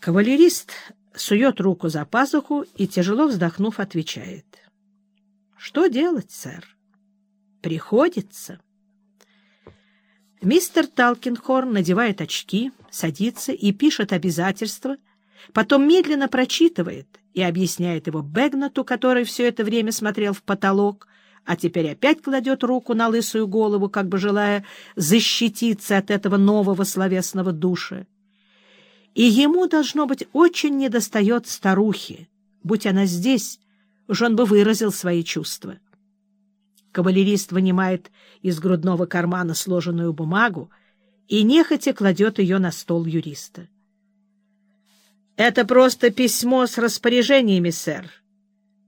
Кавалерист сует руку за пазуху и, тяжело вздохнув, отвечает. — Что делать, сэр? — Приходится. Мистер Талкинхорн надевает очки, садится и пишет обязательства, потом медленно прочитывает и объясняет его Бэгнату, который все это время смотрел в потолок, а теперь опять кладет руку на лысую голову, как бы желая защититься от этого нового словесного душа. И ему, должно быть, очень недостает старухи. Будь она здесь, уж он бы выразил свои чувства. Кавалерист вынимает из грудного кармана сложенную бумагу и нехотя кладет ее на стол юриста. — Это просто письмо с распоряжениями, сэр.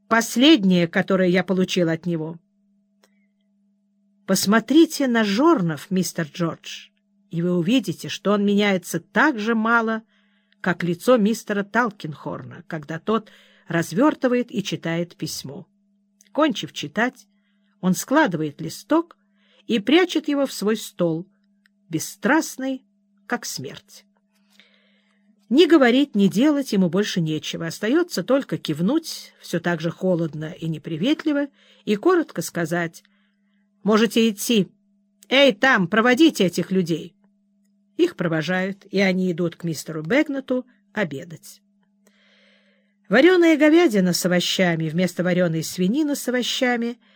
Последнее, которое я получил от него. — Посмотрите на Жорнов, мистер Джордж, и вы увидите, что он меняется так же мало, как лицо мистера Талкинхорна, когда тот развертывает и читает письмо. Кончив читать, он складывает листок и прячет его в свой стол, бесстрастный, как смерть. Ни говорить, ни делать ему больше нечего. Остается только кивнуть, все так же холодно и неприветливо, и коротко сказать «Можете идти. Эй, там, проводите этих людей!» Их провожают, и они идут к мистеру Бэгнету обедать. Вареная говядина с овощами вместо вареной свинины с овощами —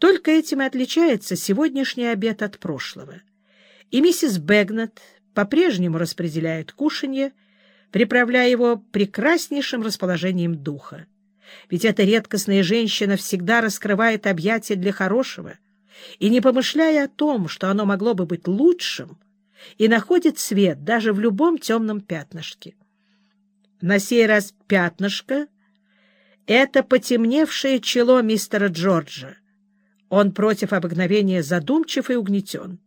только этим и отличается сегодняшний обед от прошлого. И миссис Бэгнет по-прежнему распределяет кушанье, приправляя его прекраснейшим расположением духа. Ведь эта редкостная женщина всегда раскрывает объятия для хорошего и, не помышляя о том, что оно могло бы быть лучшим, и находит свет даже в любом темном пятнышке. На сей раз пятнышко — это потемневшее чело мистера Джорджа. Он против обыкновения задумчив и угнетен.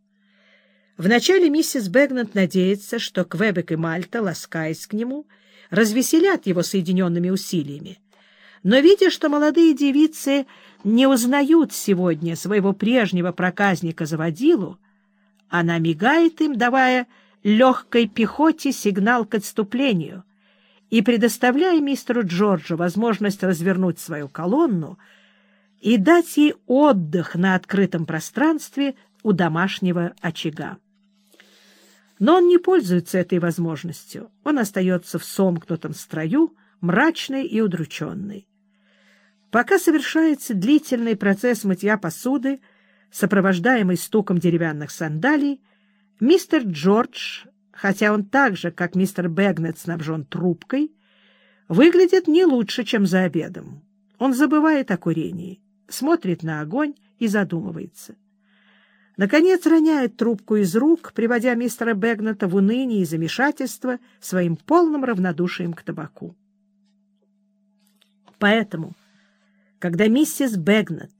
Вначале миссис Бэгнет надеется, что Квебек и Мальта, ласкаясь к нему, развеселят его соединенными усилиями. Но, видя, что молодые девицы не узнают сегодня своего прежнего проказника-заводилу, она мигает им, давая легкой пехоте сигнал к отступлению и предоставляя мистеру Джорджу возможность развернуть свою колонну и дать ей отдых на открытом пространстве у домашнего очага. Но он не пользуется этой возможностью. Он остается в сомкнутом строю, мрачный и удрученный. Пока совершается длительный процесс мытья посуды, сопровождаемый стуком деревянных сандалий, мистер Джордж, хотя он так же, как мистер Бэгнет, снабжен трубкой, выглядит не лучше, чем за обедом. Он забывает о курении, смотрит на огонь и задумывается. Наконец роняет трубку из рук, приводя мистера Бэгнета в уныние и замешательство своим полным равнодушием к табаку. Поэтому, когда миссис Бэгнет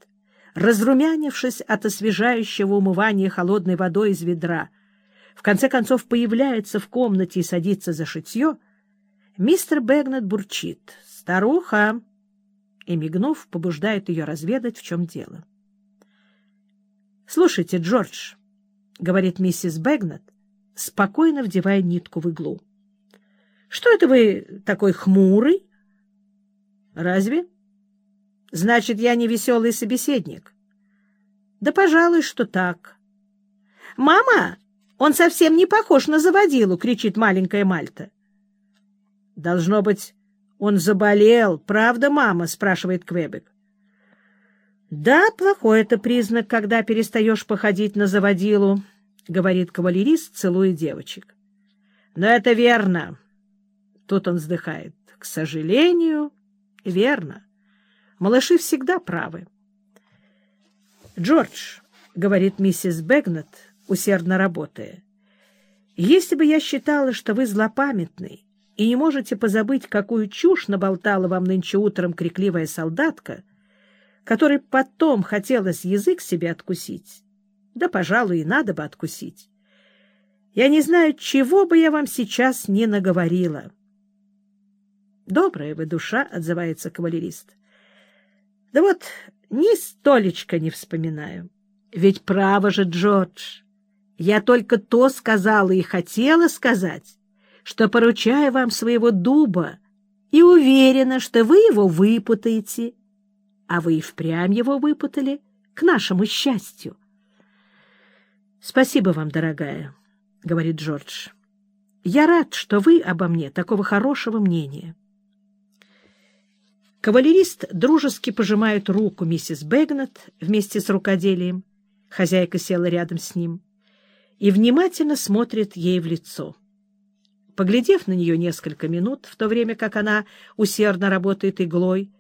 разрумянившись от освежающего умывания холодной водой из ведра, в конце концов появляется в комнате и садится за шитье, мистер Бэгнет бурчит «Старуха!» и, мигнув, побуждает ее разведать, в чем дело. «Слушайте, Джордж», — говорит миссис Бэгнет, спокойно вдевая нитку в иглу, — «что это вы такой хмурый?» «Разве?» Значит, я не веселый собеседник. Да, пожалуй, что так. «Мама, он совсем не похож на заводилу!» — кричит маленькая Мальта. «Должно быть, он заболел, правда, мама?» — спрашивает Квебек. «Да, плохой это признак, когда перестаешь походить на заводилу», — говорит кавалерист, целуя девочек. «Но это верно». Тут он вздыхает. «К сожалению, верно». Малыши всегда правы. «Джордж», — говорит миссис Бэгнет, усердно работая, — «если бы я считала, что вы злопамятный и не можете позабыть, какую чушь наболтала вам нынче утром крикливая солдатка, которой потом хотелось язык себе откусить, да, пожалуй, и надо бы откусить, я не знаю, чего бы я вам сейчас не наговорила». «Добрая вы душа», — отзывается кавалерист. Да вот ни столечко не вспоминаю. Ведь право же, Джордж, я только то сказала и хотела сказать, что поручаю вам своего дуба и уверена, что вы его выпутаете. А вы и впрямь его выпутали, к нашему счастью. — Спасибо вам, дорогая, — говорит Джордж. — Я рад, что вы обо мне такого хорошего мнения. Кавалерист дружески пожимает руку миссис Бэгнет вместе с рукоделием. Хозяйка села рядом с ним и внимательно смотрит ей в лицо. Поглядев на нее несколько минут, в то время как она усердно работает иглой,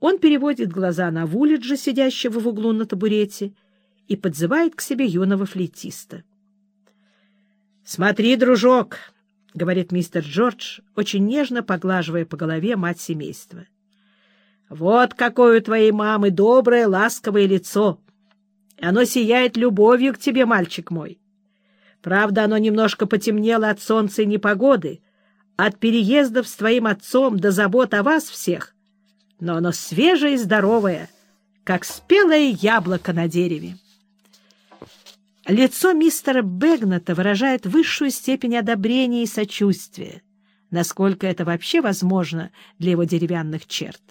он переводит глаза на Вулиджа, сидящего в углу на табурете, и подзывает к себе юного флейтиста. — Смотри, дружок, — говорит мистер Джордж, очень нежно поглаживая по голове мать семейства. — Вот какое у твоей мамы доброе, ласковое лицо! Оно сияет любовью к тебе, мальчик мой. Правда, оно немножко потемнело от солнца и непогоды, от переездов с твоим отцом до забот о вас всех, но оно свежее и здоровое, как спелое яблоко на дереве. Лицо мистера Бэгната выражает высшую степень одобрения и сочувствия, насколько это вообще возможно для его деревянных черт.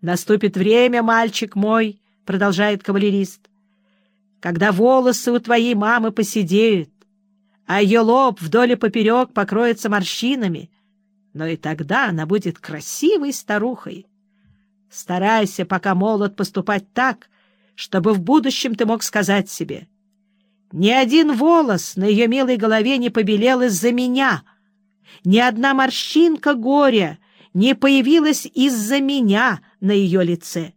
«Наступит время, мальчик мой», — продолжает кавалерист, когда волосы у твоей мамы поседеют, а ее лоб вдоль и поперек покроется морщинами, но и тогда она будет красивой старухой. Старайся, пока молод, поступать так, чтобы в будущем ты мог сказать себе, «Ни один волос на ее милой голове не побелел из-за меня, ни одна морщинка горя не появилась из-за меня на ее лице».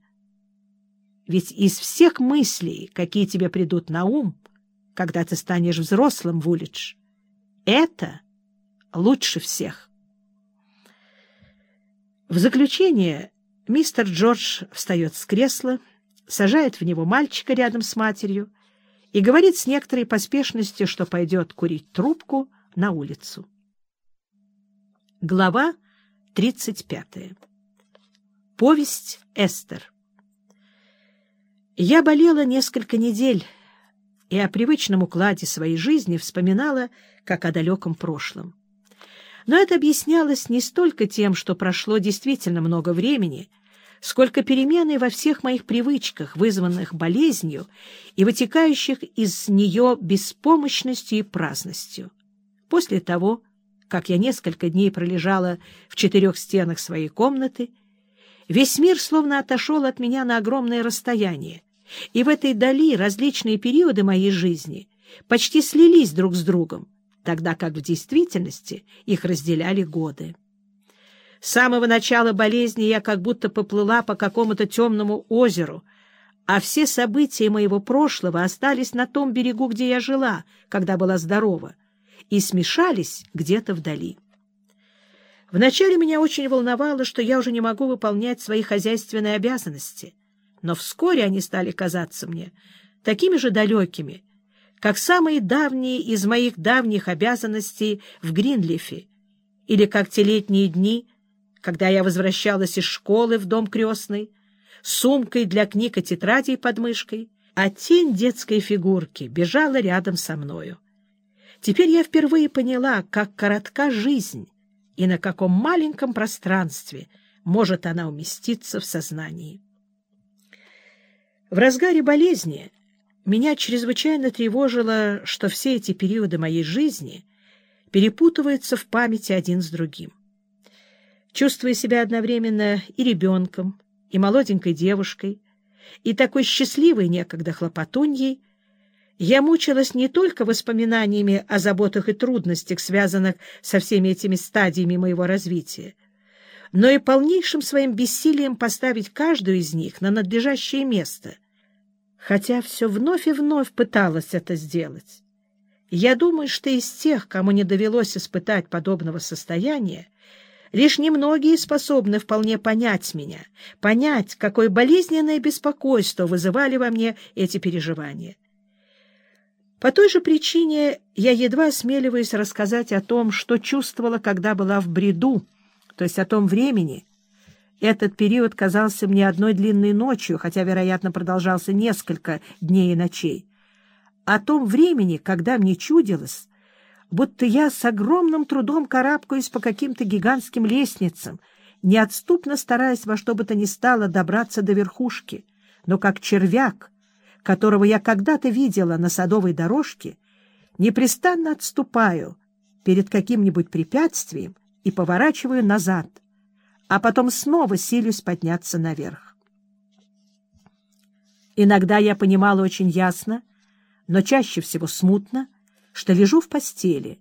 Ведь из всех мыслей, какие тебе придут на ум, когда ты станешь взрослым, Вулидж, это лучше всех. В заключение мистер Джордж встает с кресла, сажает в него мальчика рядом с матерью и говорит с некоторой поспешностью, что пойдет курить трубку на улицу. Глава 35. Повесть Эстер. Я болела несколько недель и о привычном укладе своей жизни вспоминала, как о далеком прошлом. Но это объяснялось не столько тем, что прошло действительно много времени, сколько перемены во всех моих привычках, вызванных болезнью и вытекающих из нее беспомощностью и праздностью. После того, как я несколько дней пролежала в четырех стенах своей комнаты, весь мир словно отошел от меня на огромное расстояние, и в этой дали различные периоды моей жизни почти слились друг с другом, тогда как в действительности их разделяли годы. С самого начала болезни я как будто поплыла по какому-то темному озеру, а все события моего прошлого остались на том берегу, где я жила, когда была здорова, и смешались где-то вдали. Вначале меня очень волновало, что я уже не могу выполнять свои хозяйственные обязанности, но вскоре они стали казаться мне такими же далекими, как самые давние из моих давних обязанностей в Гринлифе, или как те летние дни, когда я возвращалась из школы в дом крестной, с сумкой для книг и тетрадей под мышкой, а тень детской фигурки бежала рядом со мною. Теперь я впервые поняла, как коротка жизнь и на каком маленьком пространстве может она уместиться в сознании. В разгаре болезни меня чрезвычайно тревожило, что все эти периоды моей жизни перепутываются в памяти один с другим. Чувствуя себя одновременно и ребенком, и молоденькой девушкой, и такой счастливой некогда хлопотуньей, я мучилась не только воспоминаниями о заботах и трудностях, связанных со всеми этими стадиями моего развития, но и полнейшим своим бессилием поставить каждую из них на надлежащее место, хотя все вновь и вновь пыталась это сделать. Я думаю, что из тех, кому не довелось испытать подобного состояния, лишь немногие способны вполне понять меня, понять, какое болезненное беспокойство вызывали во мне эти переживания. По той же причине я едва осмеливаюсь рассказать о том, что чувствовала, когда была в бреду, то есть о том времени. Этот период казался мне одной длинной ночью, хотя, вероятно, продолжался несколько дней и ночей. О том времени, когда мне чудилось, будто я с огромным трудом карабкаюсь по каким-то гигантским лестницам, неотступно стараясь во что бы то ни стало добраться до верхушки, но как червяк, которого я когда-то видела на садовой дорожке, непрестанно отступаю перед каким-нибудь препятствием и поворачиваю назад, а потом снова силюсь подняться наверх. Иногда я понимала очень ясно, но чаще всего смутно, что лежу в постели,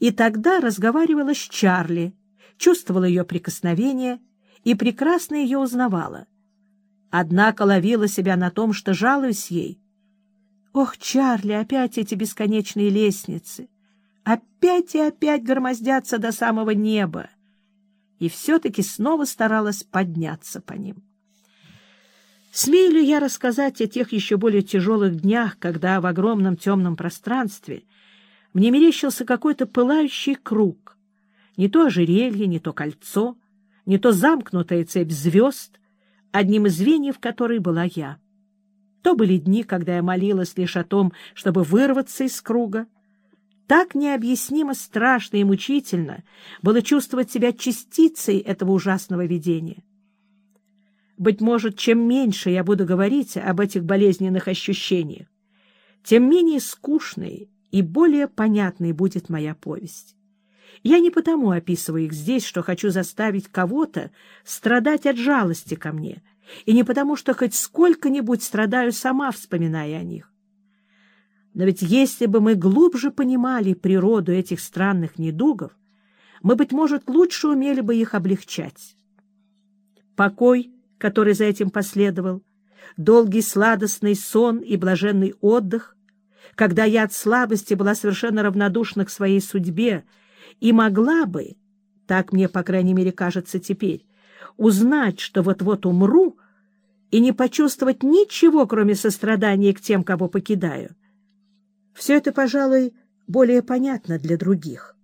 и тогда разговаривала с Чарли, чувствовала ее прикосновение и прекрасно ее узнавала. Однако ловила себя на том, что жалуюсь ей. «Ох, Чарли, опять эти бесконечные лестницы! Опять и опять громоздятся до самого неба!» И все-таки снова старалась подняться по ним. Смею ли я рассказать о тех еще более тяжелых днях, когда в огромном темном пространстве мне мерещился какой-то пылающий круг, не то ожерелье, не то кольцо, не то замкнутая цепь звезд, одним из звеньев которой была я. То были дни, когда я молилась лишь о том, чтобы вырваться из круга. Так необъяснимо страшно и мучительно было чувствовать себя частицей этого ужасного видения. Быть может, чем меньше я буду говорить об этих болезненных ощущениях, тем менее скучной и более понятной будет моя повесть. Я не потому описываю их здесь, что хочу заставить кого-то страдать от жалости ко мне, и не потому, что хоть сколько-нибудь страдаю сама, вспоминая о них. Но ведь если бы мы глубже понимали природу этих странных недугов, мы, быть может, лучше умели бы их облегчать. Покой, который за этим последовал, долгий сладостный сон и блаженный отдых, когда я от слабости была совершенно равнодушна к своей судьбе и могла бы, так мне, по крайней мере, кажется теперь, узнать, что вот-вот умру, и не почувствовать ничего, кроме сострадания к тем, кого покидаю. Все это, пожалуй, более понятно для других.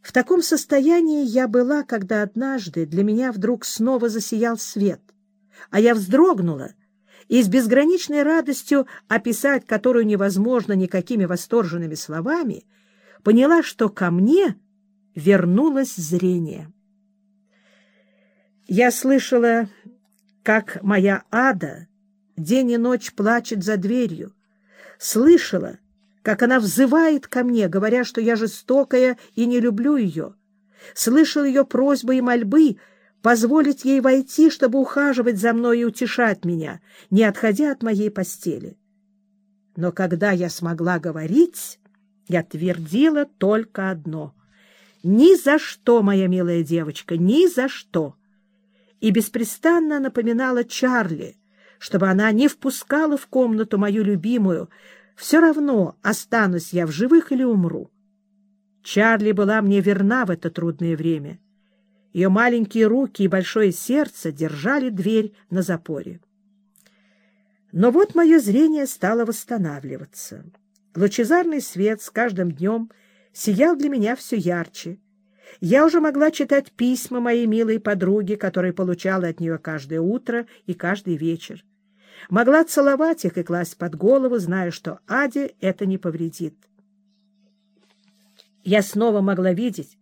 В таком состоянии я была, когда однажды для меня вдруг снова засиял свет, а я вздрогнула и с безграничной радостью, описать которую невозможно никакими восторженными словами, поняла, что ко мне вернулось зрение. Я слышала, как моя ада день и ночь плачет за дверью, слышала, как она взывает ко мне, говоря, что я жестокая и не люблю ее, слышал ее просьбы и мольбы позволить ей войти, чтобы ухаживать за мной и утешать меня, не отходя от моей постели. Но когда я смогла говорить, я твердила только одно — «Ни за что, моя милая девочка, ни за что!» И беспрестанно напоминала Чарли, чтобы она не впускала в комнату мою любимую, все равно, останусь я в живых или умру. Чарли была мне верна в это трудное время. Ее маленькие руки и большое сердце держали дверь на запоре. Но вот мое зрение стало восстанавливаться. Лучезарный свет с каждым днем сиял для меня все ярче. Я уже могла читать письма моей милой подруги, которые получала от нее каждое утро и каждый вечер. Могла целовать их и класть под голову, зная, что Аде это не повредит. Я снова могла видеть,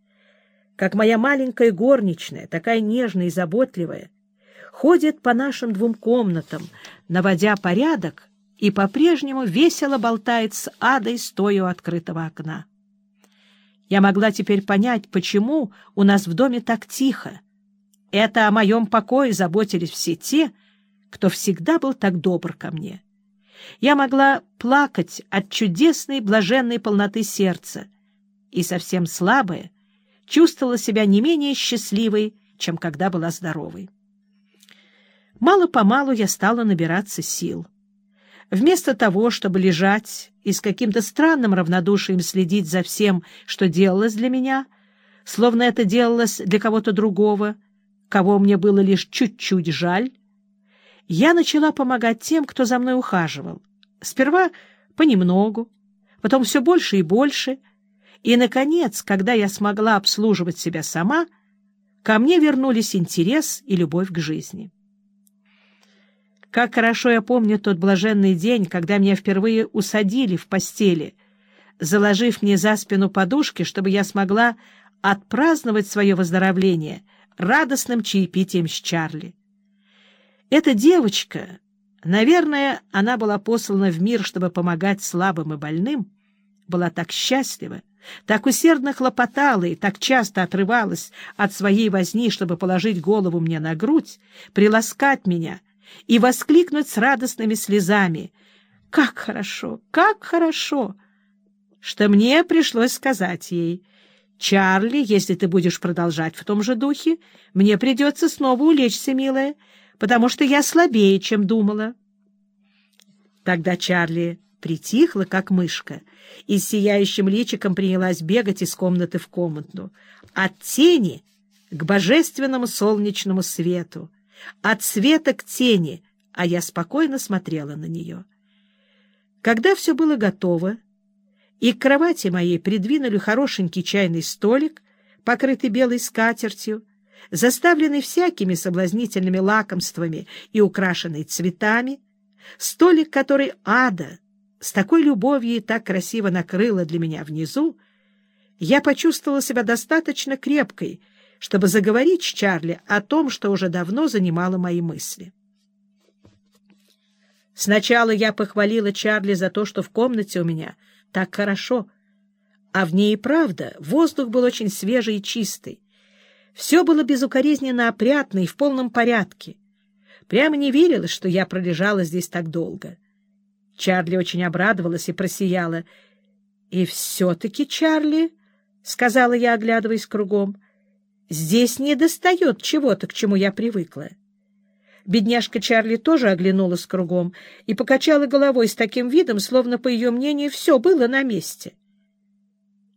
как моя маленькая горничная, такая нежная и заботливая, ходит по нашим двум комнатам, наводя порядок и по-прежнему весело болтает с адой, стоя у открытого окна. Я могла теперь понять, почему у нас в доме так тихо. Это о моем покое заботились все те, кто всегда был так добр ко мне. Я могла плакать от чудесной блаженной полноты сердца и совсем слабая чувствовала себя не менее счастливой, чем когда была здоровой. Мало-помалу я стала набираться сил. Вместо того, чтобы лежать и с каким-то странным равнодушием следить за всем, что делалось для меня, словно это делалось для кого-то другого, кого мне было лишь чуть-чуть жаль, я начала помогать тем, кто за мной ухаживал. Сперва понемногу, потом все больше и больше, и, наконец, когда я смогла обслуживать себя сама, ко мне вернулись интерес и любовь к жизни. Как хорошо я помню тот блаженный день, когда меня впервые усадили в постели, заложив мне за спину подушки, чтобы я смогла отпраздновать свое выздоровление радостным чаепитием с Чарли. Эта девочка, наверное, она была послана в мир, чтобы помогать слабым и больным, была так счастлива, так усердно хлопотала и так часто отрывалась от своей возни, чтобы положить голову мне на грудь, приласкать меня и воскликнуть с радостными слезами «Как хорошо! Как хорошо!» что мне пришлось сказать ей «Чарли, если ты будешь продолжать в том же духе, мне придется снова улечься, милая, потому что я слабее, чем думала». Тогда Чарли притихла, как мышка, и с сияющим личиком принялась бегать из комнаты в комнату, от тени к божественному солнечному свету, от света к тени, а я спокойно смотрела на нее. Когда все было готово, и к кровати моей придвинули хорошенький чайный столик, покрытый белой скатертью, заставленный всякими соблазнительными лакомствами и украшенный цветами, столик, который ада с такой любовью и так красиво накрыла для меня внизу, я почувствовала себя достаточно крепкой, чтобы заговорить с Чарли о том, что уже давно занимало мои мысли. Сначала я похвалила Чарли за то, что в комнате у меня так хорошо, а в ней и правда воздух был очень свежий и чистый. Все было безукоризненно опрятно и в полном порядке. Прямо не верилось, что я пролежала здесь так долго. Чарли очень обрадовалась и просияла. — И все-таки, Чарли, — сказала я, оглядываясь кругом, — здесь не достает чего-то, к чему я привыкла. Бедняжка Чарли тоже оглянулась кругом и покачала головой с таким видом, словно, по ее мнению, все было на месте. —